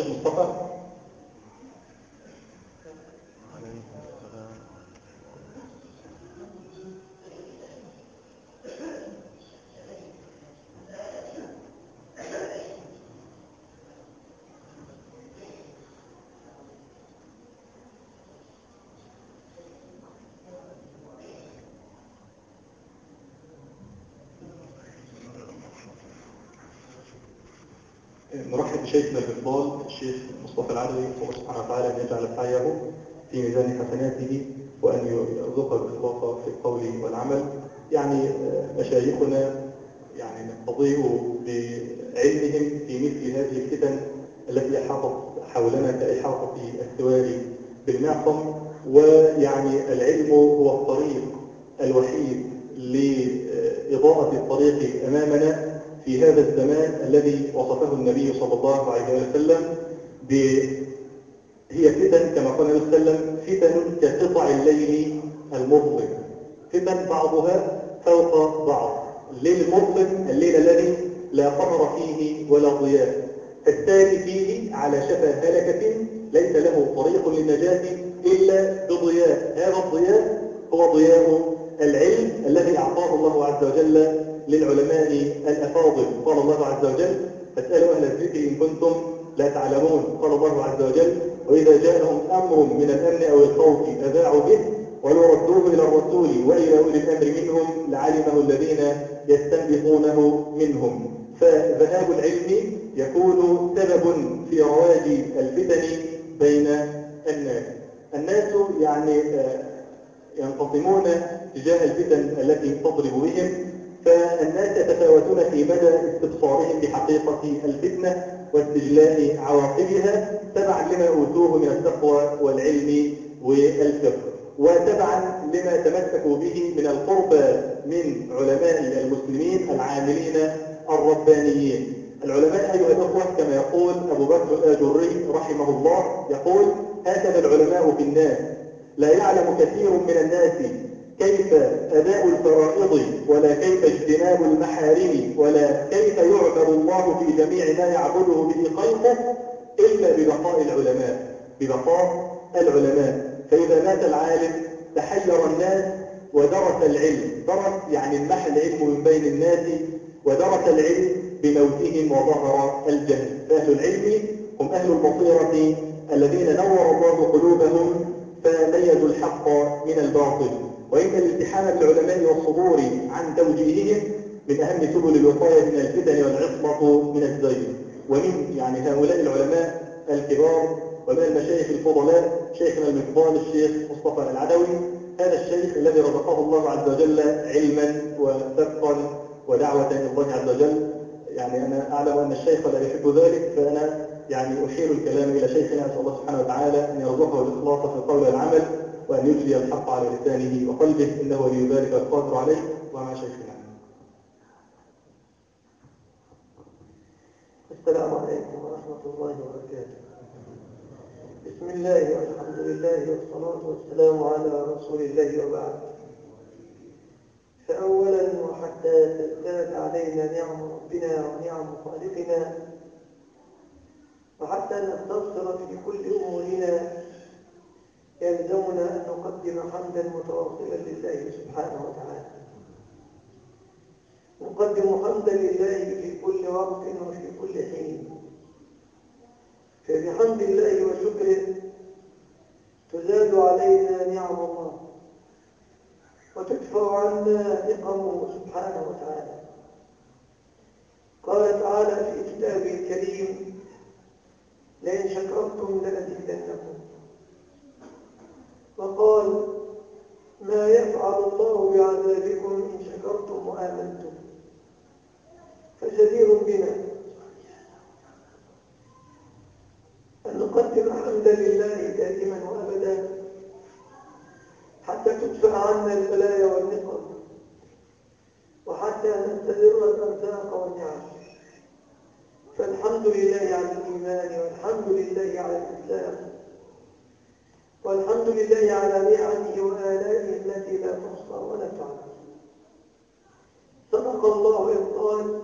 الشيخ مصطفى. نرحب بشيخنا الإفضال الشيخ مصطفى العدوي الله سبحانه وتعالى أن يجعل سعيه في ميزان حسناته وأن يرزقه الإخلاص في القول والعمل. يعني آه، مشايخنا يعني نستضيء بعلمهم في مثل هذه الفتن التي أحاطت حولنا كإحاطة السوار بالمعصم ويعني العلم هو الطريق الوحيد لإضاءة الطريق أمامنا. في هذا الزمان الذي وصفه النبي صلى الله عليه وسلم ب هي فتن كما قال النبي صلى الله عليه وسلم فتن كقطع الليل المظلم. فتن بعضها فوق بعض. الليل المظلم الليل الذي لا قمر فيه ولا ضياء. التالي فيه على شفا هلكة ليس له طريق للنجاة إلا بضياء. هذا الضياء هو ضياء العلم الذي أعطاه الله عز وجل للعلماء الأفاضل. قال الله عز وجل فاسألوا أهل الذكر إن كنتم لا تعلمون. قال الله عز وجل وإذا جاءهم أمر من الأمن أو الخوف أذاعوا به ولو ردوه إلى الرسول وإلى أولي الأمر منهم لعلمه الذين يستنبطونه منهم. فذهاب العلم يكون سبب في رواج الفتن بين الناس. الناس يعني آه، ينقسمون تجاه الفتن التي تضرب بهم فالناس يتفاوتون في مدى استبصارهم بحقيقة الفتنة واستجلاء عواقبها تبعا لما أوتوه من التقوى والعلم والفقه وتبعا لما تمسكوا به من القربى من علماء المسلمين العاملين الربانيين. العلماء أيها الأخوة كما يقول أبو بكر الآجري رحمه الله يقول هكذا العلماء في الناس لا يعلم كثير من الناس كيف أداء الفرائض ولا كيف اجتناب المحارم ولا كيف يعبد الله في جميع ما يعبده به خلقه إلا ببقاء العلماء؟ ببقاء العلماء. فإذا مات العالم تحير الناس ودرس العلم. درس يعني انمحى العلم من بين الناس ودرس العلم بموتهم وظهر الجهل. فأهل العلم هم أهل البصيرة الذين نور الله قلوبهم فميزوا الحق من الباطل. وإن الالتحام بالعلماء والصدور عن توجيههم من أهم سبل الوقاية من الفتن والعصمة من الزيغ. ومن يعني هؤلاء العلماء الكبار ومن المشايخ الفضلاء شيخنا المفضال الشيخ مصطفى العدوي هذا الشيخ الذي رزقه الله عز وجل علما وثقا ودعوة إلى الله عز وجل. يعني أنا أعلم أن الشيخ لا يحب ذلك فأنا يعني أحيل الكلام إلى شيخنا أسأل الله سبحانه وتعالى أن يرزقه الإخلاص في القول والعمل وأن يجري الحق على لسانه وقلبه إنه ولي ذلك القادر عليه ومع شيخنا السلام عليكم ورحمة الله وبركاته. بسم الله والحمد لله والصلاة والسلام على رسول الله وبعد. فأولا وحتى تزداد علينا نعم ربنا ونعم خالقنا وحتى نستبصر في كل أمورنا يلزمنا أن نقدم حمدا متواصلا لله سبحانه وتعالى. نقدم حمدا لله في كل وقت وفي كل حين. فبحمد الله وشكره تزاد علينا نعم الله وتدفع عنا نقمه سبحانه وتعالى. قال تعالى في كتابه الكريم لئن شكرتم لأزيدنكم وقال ما يفعل الله بعذابكم إن شكرتم وآمنتم فجدير بنا أن نقدم حمدا لله دائما وأبدا حتى تدفع عنا البلايا والنقم وحتى نستدر الأرزاق والنعم فالحمد لله على الإيمان والحمد لله على الإسلام والحمد لله على نعمه وآلائه التي لا تحصى ولا تعد صدق الله إذ قال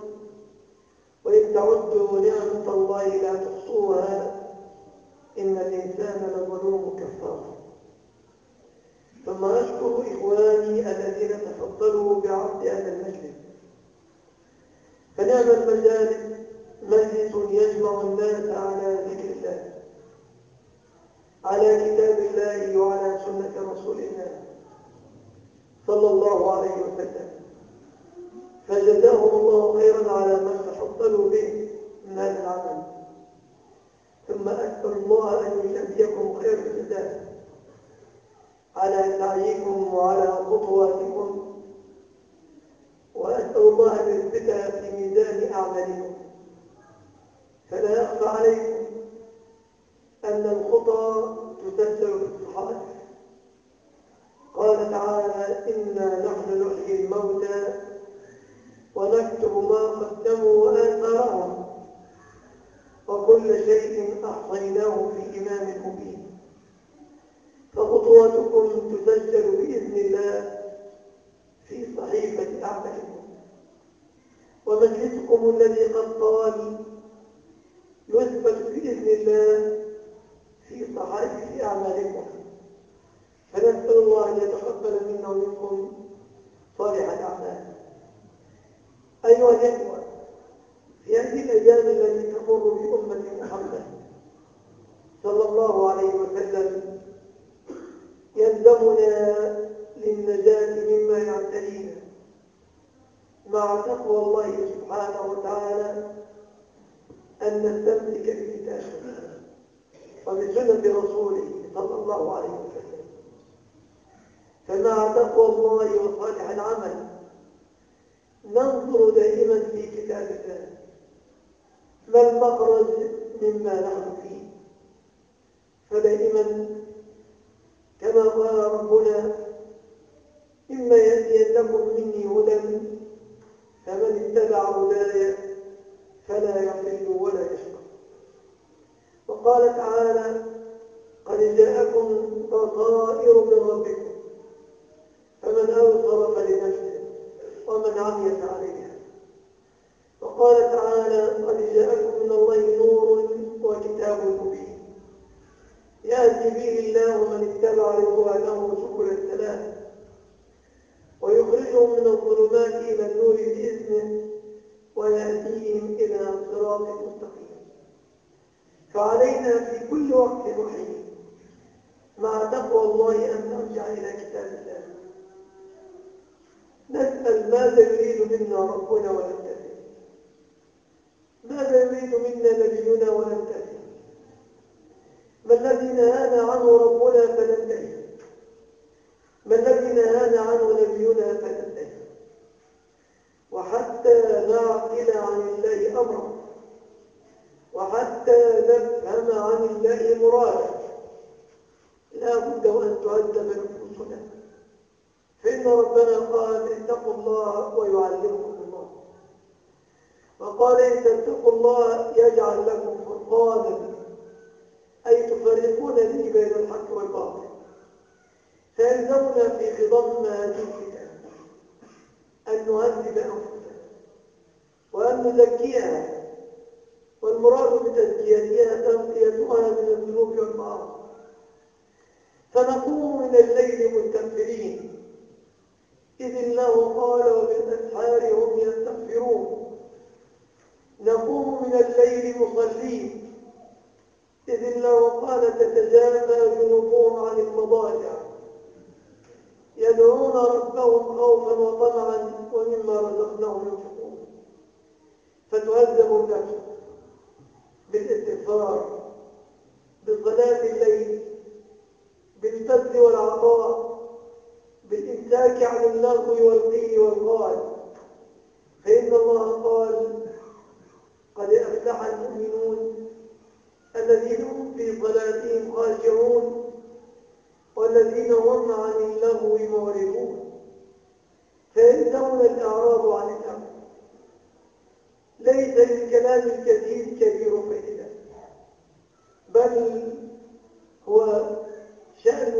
وإن تعدوا نعمة الله لا تحصوها الناس على ذكر الله على كتاب الله وعلى سنة رسول الله صلى الله عليه وسلم الله خيرا على ما تفضلوا به من هذا العمل. ثم أسأل الله أن يجزيكم خير الجزاء. على سعيكم وعلى خطواتكم. وأسأل الله أن يثبتها في ميزان أعمالكم. فلا يخفى عليكم أن الخطى تسجل في الصحائف قال تعالى إنا نحن نحيي الموتى ونكتب ما قدموا وآثارهم وكل شيء أحصيناه في إمام مبين. فخطواتكم تسجل بإذن الله في صحيفة أعمالكم. ومجلسكم الذي قد طال يثبت بإذن الله في صحائف أعمالكم فنسأل الله أن يتقبل منا ومنكم صالح الأعمال أيها الإخوة في هذه الأيام التي تمر بأمة محمد صلى الله عليه وسلم يلزمنا للنجاة مما يعترينا تقوى الله سبحانه وتعالى أن نستمسك بكتابه وبسنة رسوله صلى الله عليه وسلم. فمع تقوى الله وصالح العمل ننظر دائما في كتاب الله ما المخرج مما نحن فيه. فدائما كما قال ربنا إما يأتينكم مني هدى فمن اتبع هداي فلا يضل ولا يشقى وقال تعالى قد جاءكم بصائر من ربكم فمن أبصر فلنفسه ومن عمي فعليها وقال تعالى قد جاءكم من الله نور وكتاب مبين يأتي به الله من اتبع رضوانه سبل السلام ويخرجهم من الظلمات إلى النور بإذنه ويهديهم إلى صراط مستقيم فعلينا في كل وقت وحين مع تقوى الله أن نرجع إلى كتاب الله نسأل ماذا يريد منا ربنا ونمتثل ماذا يريد منا نبينا ونمتثل ما الذي نهانا عنه ربنا فننتهي ما الذي نهانا عنه نبينا فننتهي وحتى نعقل عن الله أمرا وحتى نفهم عن الله مرادا لا بد وأن تهذب نفوسنا فإن ربنا قال اتقوا الله ويعلمكم الله وقال إن تتقوا الله يجعل لكم فرقانا أي تفرقون به بين الحق والباطل. فيلزمنا في خضم هذه الكتاب أن نهذب أنفسنا وأن نزكيها والمراد بتزكيتها تنقيتها من الذنوب والمعاصي. فنقوم من الليل مستغفرين. إذ الله قال وبالأسحار هم يستغفرون. نقوم من الليل مصلين. إذ الله قال تتجافى جنوبهم عن المضاجع. يدعون ربهم خوفا وطمعا ومما رزقناهم ينفقون. فتهذب النفس بالاستغفار بصلاة الليل بالبذل والعطاء بالإمساك عن اللغو والقيل والقال. فإن الله قال قد أفلح المؤمنون الذين هم في صلاتهم خاشعون والذين هم عن اللغو معرضون. فيلزمنا الإعراض عن اللغو ليس للكلام الكثير كبير فائدة بل هو شأن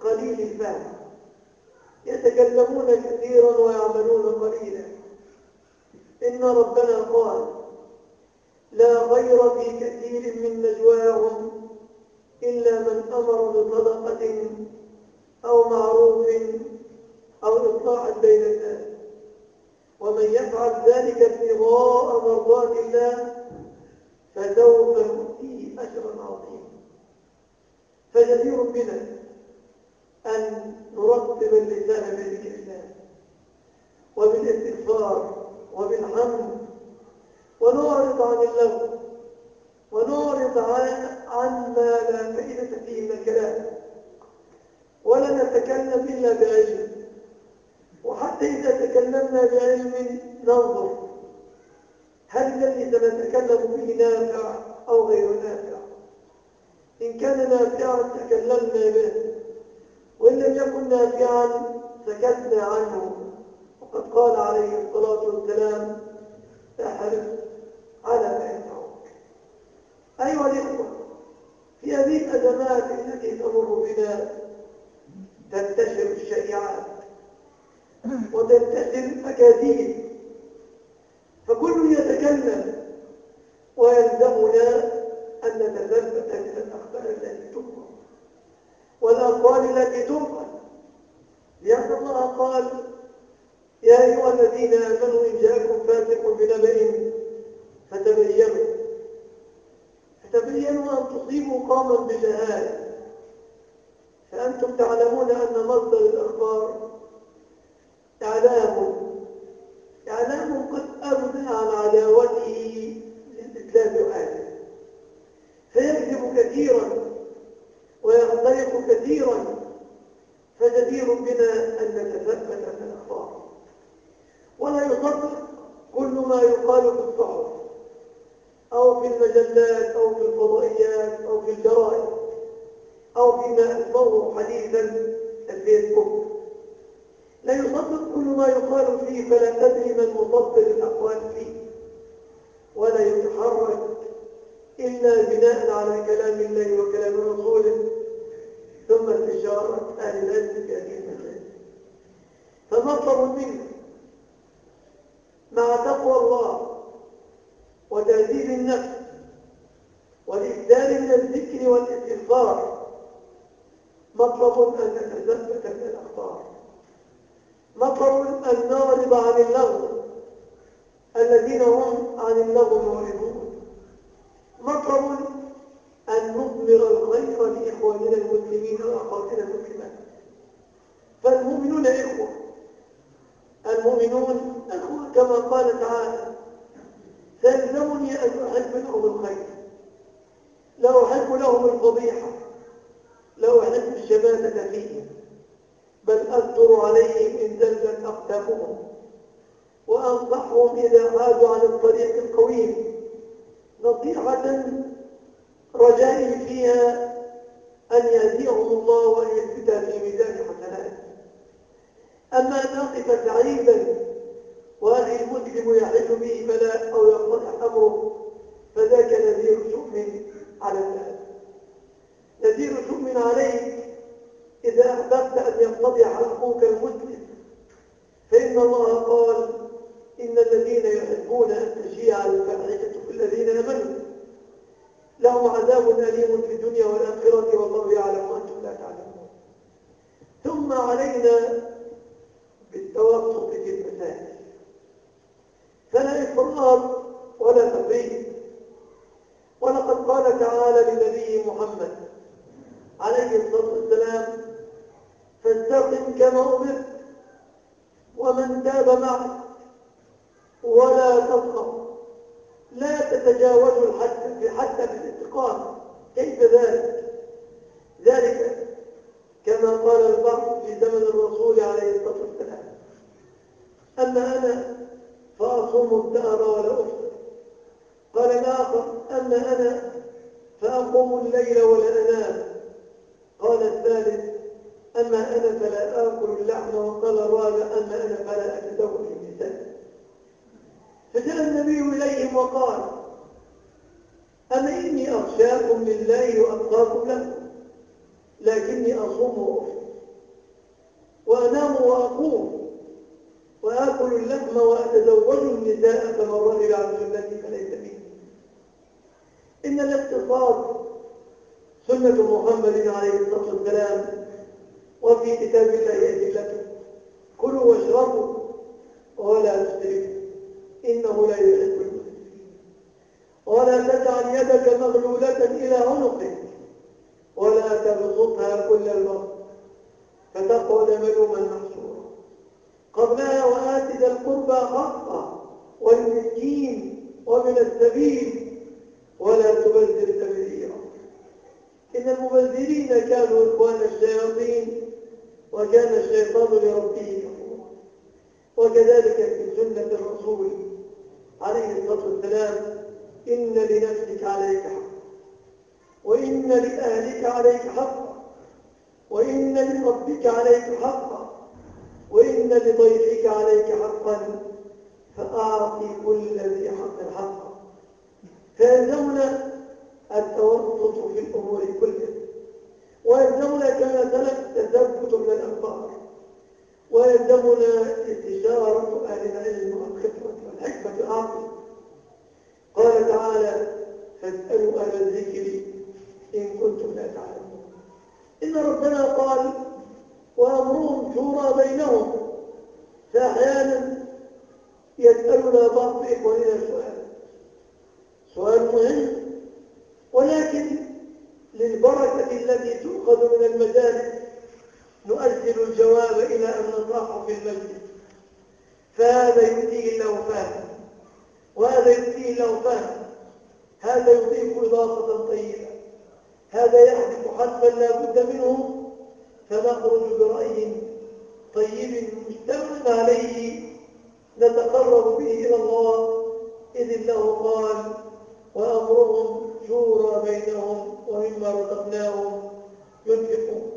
قليل الفهم يتكلمون كثيرا ويعملون قليلا إن ربنا قال لا خير في كثير من نجواهم إلا من أمر بصدقة أو معروف أو إصلاح بين الناس ومن يفعل ذلك ابتغاء مرضات الله فسوف عظيما فجدير بنا أن نرتب اللسان بذكر الله وبالاستغفار وبالحمد ونعرض عن اللغو ونعرض عن, عن ما لا فائدة فيه من الكلام ولا نتكلم إلا بعلم. وحتى إذا تكلمنا بعلم ننظر هل الذي سنتكلم به نافع أو غير نافع. إن كان نافعا تكلمنا به وإن لم يكن نافعا سكتنا عنه. وقد قال عليه الصلاة والسلام احرص على ما ينفعك. أيها الإخوة في هذه الأزمات التي تمر بنا تنتشر الشائعات وتنتشر الأكاذيب. فكل يتكلم ويلزمنا أن نتثبت من الأخبار التي تنقل والأقوال التي تنقل لأن الله قال يا أيها الذين آمنوا إن جاءكم فاسق بنبأ فتبينوا. فتبينوا أن تصيبوا قوما بجهالة فأنتم تعلمون أن مصدر الأخبار إعلام إعلام قد أبدى عن عداوته للإسلام وأهله فيكذب كثيرا ويختلق كثيرا فجدير بنا أن نتثبت من الأخبار ولا يصدق كل ما يقال في الصحف أو في المجلات أو في الفضائيات أو في الجرائد أو أسموه حديثا الفيسبوك لا يصدق كل ما يقال فيه فلا تدري من مصدر الأقوال فيه. ولا يتحرك إلا بناء على كلام الله وكلام رسوله. ثم استشارة أهل العلم في هذه المسائل. فمطلب منه مع تقوى الله وتهذيب النفس والإبدال من الذكر والإستغفار. مطلب أن نتثبت من الأخطار مطلب أن نعرض عن اللغو. الذين هم عن اللغو معرضون مطلب أن نضمر الخير لإخواننا المسلمين وأخواتنا المسلمات فالمؤمنون إخوة. المؤمنون أخوة كما قال تعالى سلمني أن أحب لهم الخير. لا أحب لهم الفضيحة رجائي فيها أن يهديهم الله وأن يثبتها في ميزان حسنات أما أن أقف سعيدا وأخي المسلم يحل به بلاء أو يقتضح أمره فذاك نذير شؤم على الناس. نذير شؤم عليك إذا أحببت أن يقتضح أخوك المسلم فإن الله قال إن الذين يحبون أن تشيع الفاحشة في الذين آمنوا. لهم عذاب أليم في الدنيا والآخرة والله يعلم وأنتم لا تعلمون. ثم علينا بالتوسط في المساجد. فلا إفراط ولا تفريط ولقد قال تعالى لنبي محمد عليه الصلاة والسلام فاستقم كما أمرت ومن تاب معك ولا تطغوا لا تتجاوزوا الحد حتى بالاستقامة كيف ذلك ذلك كما قال البعض في زمن الرسول عليه الصلاة والسلام أما أنا فأصوم الدهر ولا أفطر قال الآخر أما أنا فأقوم الليل ولا أنام قال الثالث أما أنا فلا آكل اللحم وقال الرابع أما أنا فلا أتزوج النساء. فجاء النبي إليهم وقال أما إني أخشاكم لله وأتقاكم له لكني أصوم وأفطر. وأنام وأقوم وآكل اللحم وأتزوج النساء فمن رغب عن سنتي فليس إن الاقتصاد سنة محمد عليه الصلاة والسلام وفي كتاب الله أدلته كلوا واشربوا عليه الصلاة والسلام إن لنفسك عليك حق وإن لأهلك عليك حقا وإن لربك عليك حقا وإن لضيفك عليك حقا فأعطي كل ذي حق حقا فيلزمنا التوسط في الأمور كلها. ويلزمنا كما سلف التثبت من الأخبار. ويلزمنا استشارة أهل العلم والخبرة. والحكمة العقل قال تعالى فاسألوا أهل الذكر إن كنتم لا تعلمون. إن ربنا قال وأمرهم شورى بينهم. فأحيانا يسألنا بعض إخواننا سؤال. سؤال مهم. عليه نتقرب به إلى الله إذ الله قال وأمرهم شورى بينهم ومما رزقناهم ينفقون.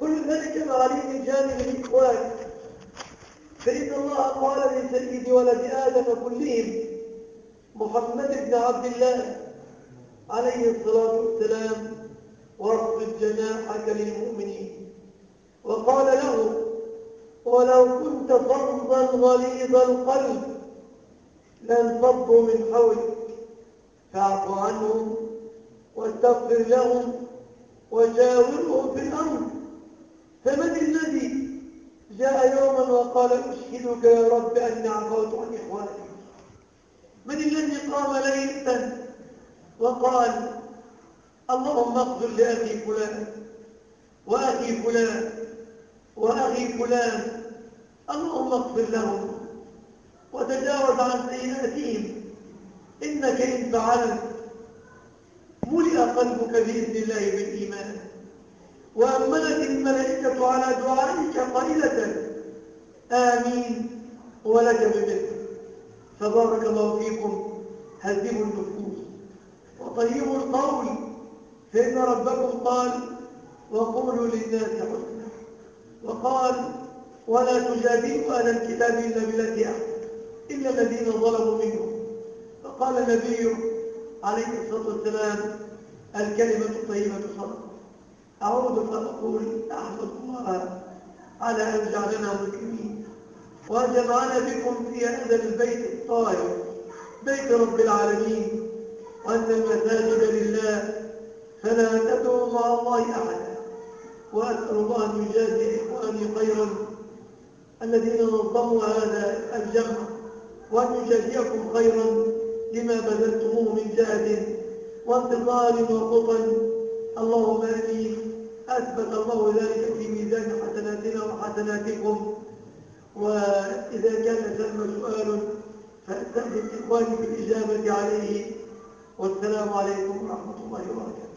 كل ذلك معاليم جانب الإخوان. فإن الله قال لسيد ولد آدم كلهم محمد بن عبد الله عليه الصلاة والسلام واخفض جناحك للمؤمنين. وقال له ولو كنت فظا غليظ القلب لانفضوا من حولك فاعف عنهم واستغفر لهم وجاورهم في الأمر. فمن الذي جاء يوما وقال أشهدك يا رب أني عفوت عن إخواني؟ من الذي قام ليلة وقال اللهم اغفر لأخي فلان وأخي فلان وأخي فلان اللهم اغفر لهم وتجاوز عن سيئاتهم. إنك إن فعلت ملئ قلبك بإذن الله بالإيمان. وأمنت الملائكة على دعائك قائلة آمين. ولك بمثل فبارك الله فيكم. هذبوا النفوس. وطيبوا القول. فإن ربكم قال وقولوا للناس حسنا. وقال ولا تجادلوا أهل الكتاب إلا بالتي أحسن إلا الذين ظلموا منهم. فقال النبي عليه الصلاة والسلام الكلمة الطيبة صدقة أعود فأقول أحمد الله على أن جعلنا مسلمين. وجمعنا بكم في هذا البيت الطاهر بيت رب العالمين. وأن المساجد لله. فلا تدعوا مع الله أحدا. وأسأل الله أن يجازي إخواني خيرا الذين نظموا هذا الجمع وأن يجازيكم خيرا لما بذلتموه من جهد وانتقال وقطن اللهم امين أثبت الله ذلك في ميزان حسناتنا وحسناتكم. وإذا كان ثم سؤال فأستأذن إخواني بالإجابة عليه. والسلام عليكم ورحمة الله وبركاته.